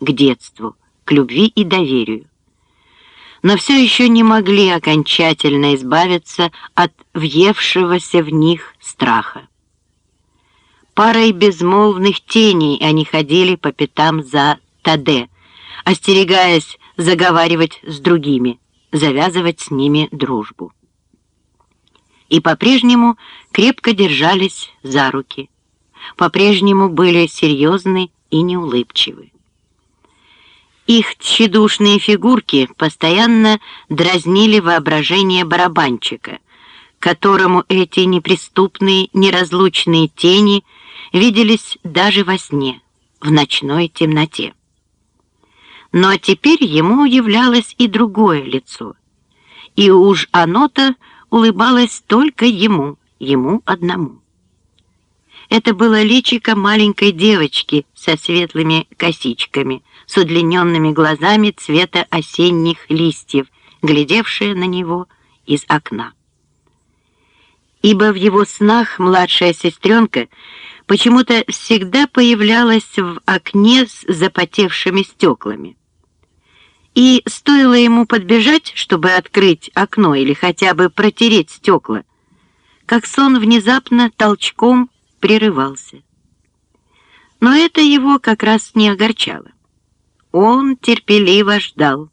к детству, к любви и доверию. Но все еще не могли окончательно избавиться от въевшегося в них страха. Парой безмолвных теней они ходили по пятам за Таде, остерегаясь заговаривать с другими, завязывать с ними дружбу. И по-прежнему крепко держались за руки, по-прежнему были серьезны и неулыбчивы. Их тщедушные фигурки постоянно дразнили воображение барабанчика, которому эти неприступные, неразлучные тени виделись даже во сне, в ночной темноте. Но теперь ему являлось и другое лицо, и уж оно-то улыбалось только ему, ему одному. Это было личико маленькой девочки со светлыми косичками, с удлиненными глазами цвета осенних листьев, глядевшая на него из окна. Ибо в его снах младшая сестренка почему-то всегда появлялась в окне с запотевшими стеклами. И стоило ему подбежать, чтобы открыть окно или хотя бы протереть стекла, как сон внезапно толчком прерывался. Но это его как раз не огорчало. Он терпеливо ждал.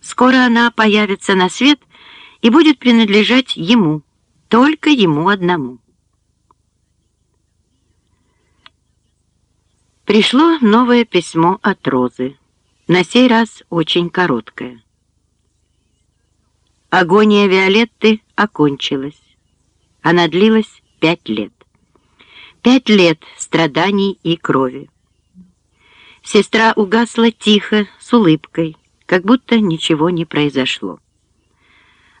Скоро она появится на свет и будет принадлежать ему, только ему одному. Пришло новое письмо от Розы, на сей раз очень короткое. Агония Виолетты окончилась. Она длилась пять лет. Пять лет страданий и крови. Сестра угасла тихо, с улыбкой, как будто ничего не произошло.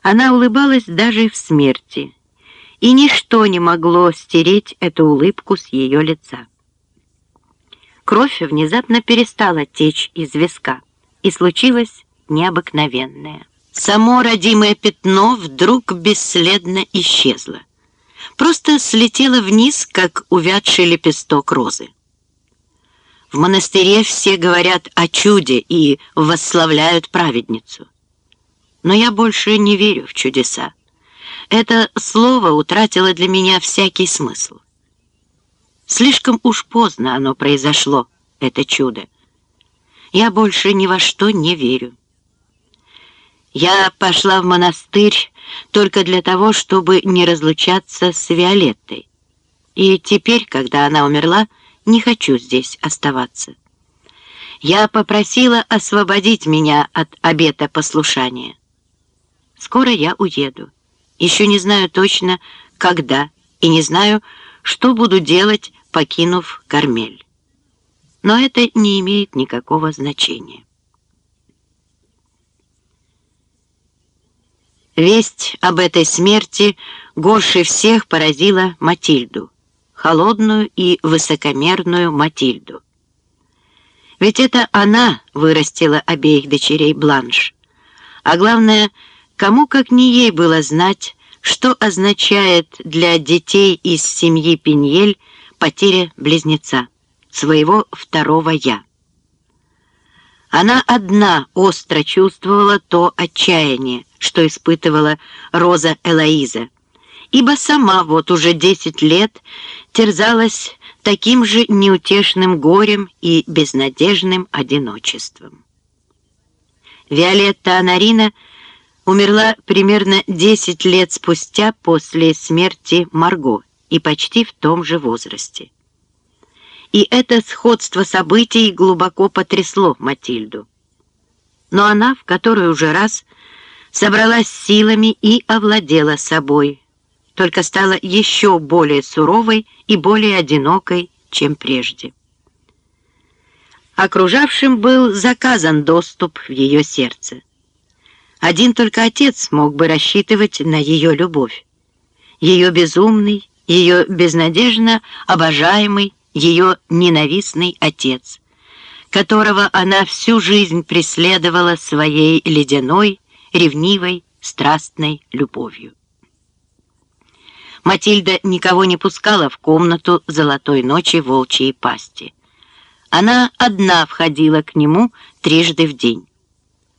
Она улыбалась даже в смерти, и ничто не могло стереть эту улыбку с ее лица. Кровь внезапно перестала течь из виска, и случилось необыкновенное. Само родимое пятно вдруг бесследно исчезло. Просто слетело вниз, как увядший лепесток розы. В монастыре все говорят о чуде и восславляют праведницу. Но я больше не верю в чудеса. Это слово утратило для меня всякий смысл. Слишком уж поздно оно произошло, это чудо. Я больше ни во что не верю. Я пошла в монастырь только для того, чтобы не разлучаться с Виолеттой. И теперь, когда она умерла, не хочу здесь оставаться. Я попросила освободить меня от обета послушания. Скоро я уеду. Еще не знаю точно, когда, и не знаю, что буду делать, покинув Кармель. Но это не имеет никакого значения. Весть об этой смерти горше всех поразила Матильду холодную и высокомерную Матильду. Ведь это она вырастила обеих дочерей Бланш. А главное, кому как не ей было знать, что означает для детей из семьи Пиньель потеря близнеца, своего второго «я». Она одна остро чувствовала то отчаяние, что испытывала Роза Элоиза, ибо сама вот уже десять лет терзалась таким же неутешным горем и безнадежным одиночеством. Виолетта Анарина умерла примерно десять лет спустя после смерти Марго и почти в том же возрасте. И это сходство событий глубоко потрясло Матильду. Но она в который уже раз собралась силами и овладела собой, только стала еще более суровой и более одинокой, чем прежде. Окружавшим был заказан доступ в ее сердце. Один только отец мог бы рассчитывать на ее любовь. Ее безумный, ее безнадежно обожаемый, ее ненавистный отец, которого она всю жизнь преследовала своей ледяной, ревнивой, страстной любовью. Матильда никого не пускала в комнату золотой ночи волчьей пасти. Она одна входила к нему трижды в день.